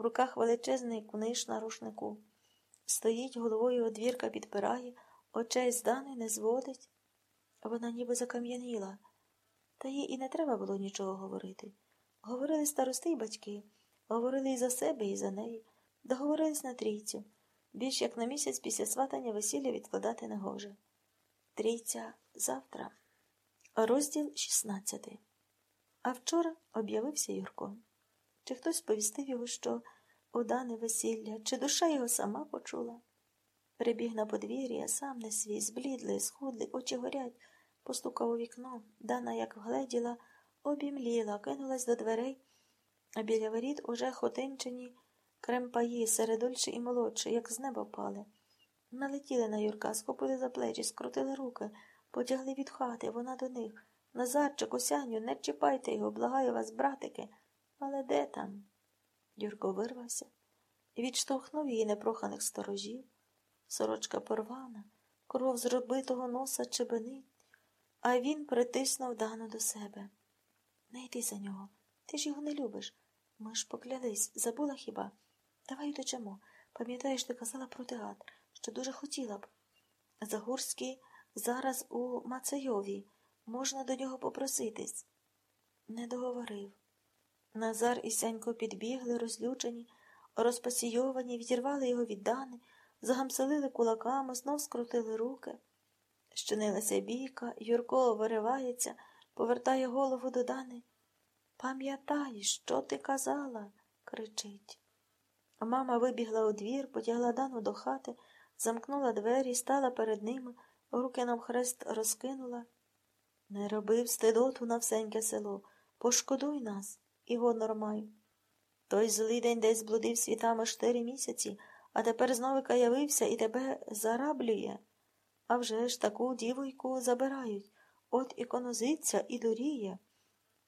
в руках величезний куниш на рушнику. Стоїть, головою одвірка підпирає, очей з Дани не зводить. Вона ніби закам'яніла, та їй і не треба було нічого говорити. Говорили старости й батьки, говорили і за себе, і за неї, договорились на трійцю. Більш як на місяць після сватання весілля відкладати не гоже. Трійця завтра. Розділ 16. А вчора об'явився Юрко. Чи хтось сповістив його, що удане весілля, чи душа його сама почула? Прибіг на подвір'я, сам не свій, зблідлий, схудлий, очі горять, постукав у вікно. Дана, як вгледіла, обімліла, кинулась до дверей, а біля воріт уже хотинчені кремпаї, середульші і молодші, як з неба впали. Налетіли на Юрка, схопили за плечі, скрутили руки, потягли від хати, вона до них. Назарчик, Осяню, не чіпайте його, благаю вас, братики. Але де там? Юрко вирвався і відштовхнув її непроханих сторожів. Сорочка порвана, кров з робитого носа чебенить, а він притиснув Дану до себе. Не йди за нього. Ти ж його не любиш. Ми ж поклялись, забула хіба? Давай утечемо. Пам'ятаєш, ти казала про театр, що дуже хотіла б. Загурський зараз у Мацайові. Можна до нього попроситись. Не договорив. Назар і Сянько підбігли, розлючені, розпасійовані, відірвали його від Дани, загамселили кулаками, знов скрутили руки. Щинилася бійка, Юрко виривається, повертає голову до Дани. Пам'ятай, що ти казала, кричить. Мама вибігла у двір, потягла Дану до хати, замкнула двері, стала перед ними, руки навхрест розкинула. Не робив стидоту на всеньке село. Пошкодуй нас, і гонор май. Той злий день десь блудив світами чотири місяці, а тепер знову явився і тебе зараблює. А вже ж таку дівойку забирають, от і конозиться, і доріє.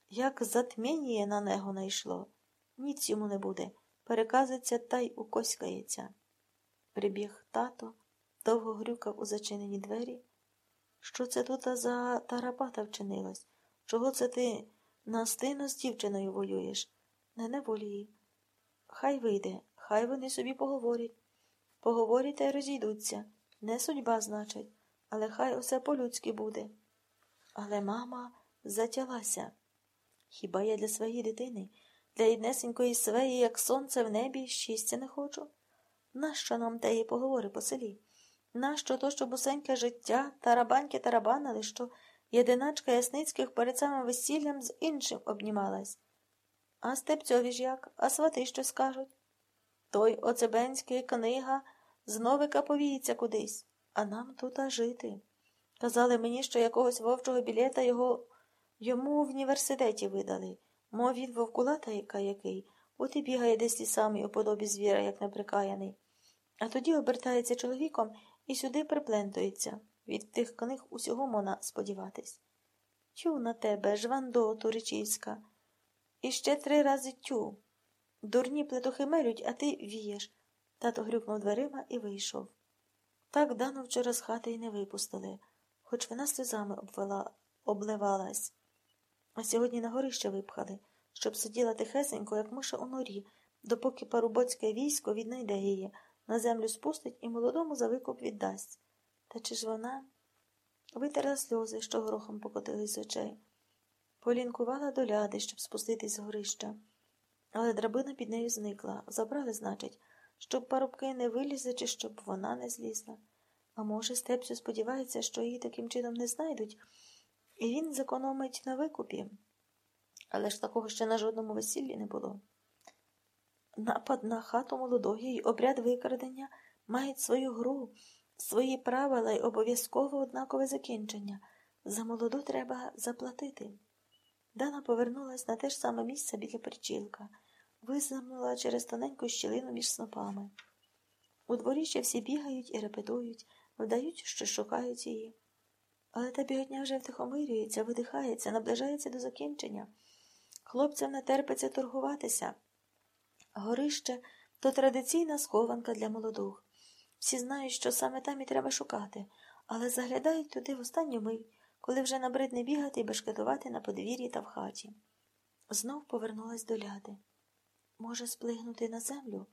Як затміння на него найшло. Ніц йому не буде. Переказиться та й укоськається. Прибіг тато, довго грюкав у зачинені двері. Що це тут за тарапата вчинилась? Чого це ти настину з дівчиною воюєш? Не неволії. Хай вийде, хай вони собі поговорять. Поговорять та й розійдуться. Не судьба, значить, але хай усе по-людськи буде. Але мама затялася. Хіба я для своєї дитини, для єднесенької свеї, як сонце в небі, щастя не хочу? Нащо нам теї поговори по селі? Нащо то, що бусеньке життя, тарабаньки тарабанили, що єдиначка Ясницьких перед самим весіллям з іншим обнімалась? А степцьові ж як, а свати що скажуть? Той оцебенський книга зновика повіється кудись, а нам тут жити. Казали мені, що якогось вовчого білета його йому в університеті видали. Мов він вовкулата яка який, от і бігає десь і самий у подобі звіра, як неприкаяний. А тоді обертається чоловіком і сюди приплентується. Від тих книг усього можна сподіватись. Тю на тебе, жвандо, туричівська. І ще три рази тю. Дурні плетухи мелють, а ти вієш. Тато грюкнув дверима і вийшов. Так Дану вчора з хати й не випустили, хоч вона сльозами обвела, обливалась. А сьогодні на горище випхали, щоб сиділа тихесенько, як миша у норі, допоки парубоцьке військо віднайде її, на землю спустить і молодому за викуп віддасть. Та чи ж вона витерла сльози, що горохом покотились з очей, полінкувала до ляди, щоб спуститись з горища. Але драбина під нею зникла. Забрали, значить, щоб парубки не вилізли, чи щоб вона не злізла. А може, Степсю сподівається, що її таким чином не знайдуть, і він зекономить на викупі. Але ж такого ще на жодному весіллі не було. Напад на хату молодої й обряд викрадення мають свою гру, свої правила й обов'язково однакове закінчення. За молоду треба заплатити. Дана повернулась на те ж саме місце біля причілка, визирнула через тоненьку щілину між снопами. У дворі ще всі бігають і репетують, вдають, що шукають її. Але та біготня вже втихомирюється, видихається, наближається до закінчення. Хлопцям не терпиться торгуватися. Горище то традиційна схованка для молодух. Всі знають, що саме там і треба шукати, але заглядають туди в останню мить, коли вже набридне бігати і бешкетувати на подвір'ї та в хаті. Знов повернулась до ляди. Може сплигнути на землю,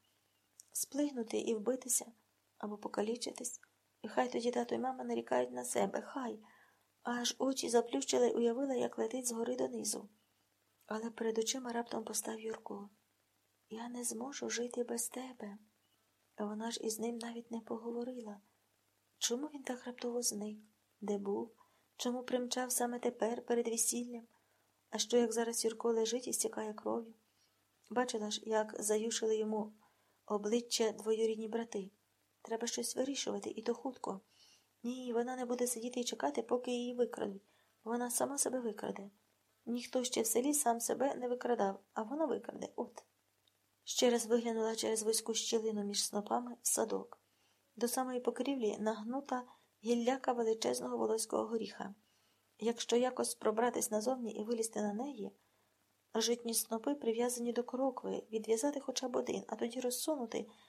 сплигнути і вбитися або покалічитись. І хай тоді тато й мама нарікають на себе, хай. Аж очі заплющили, уявила, як летить згори донизу. Але перед очима раптом постав Юрко. Я не зможу жити без тебе. Вона ж із ним навіть не поговорила. Чому він так раптово зник? Де був? Чому примчав саме тепер перед весіллям? А що, як зараз Юрко лежить і стікає кров'ю? Бачила ж, як заюшили йому обличчя двоюрідні брати. Треба щось вирішувати, і то хутко. Ні, вона не буде сидіти і чекати, поки її викрадуть. Вона сама себе викраде. Ніхто ще в селі сам себе не викрадав, а вона викраде. От. Ще раз виглянула через вузьку щілину між снопами в садок. До самої покрівлі нагнута гілляка величезного волоського горіха. Якщо якось пробратись назовні і вилізти на неї, житні снопи прив'язані до крокви, відв'язати хоча б один, а тоді розсунути,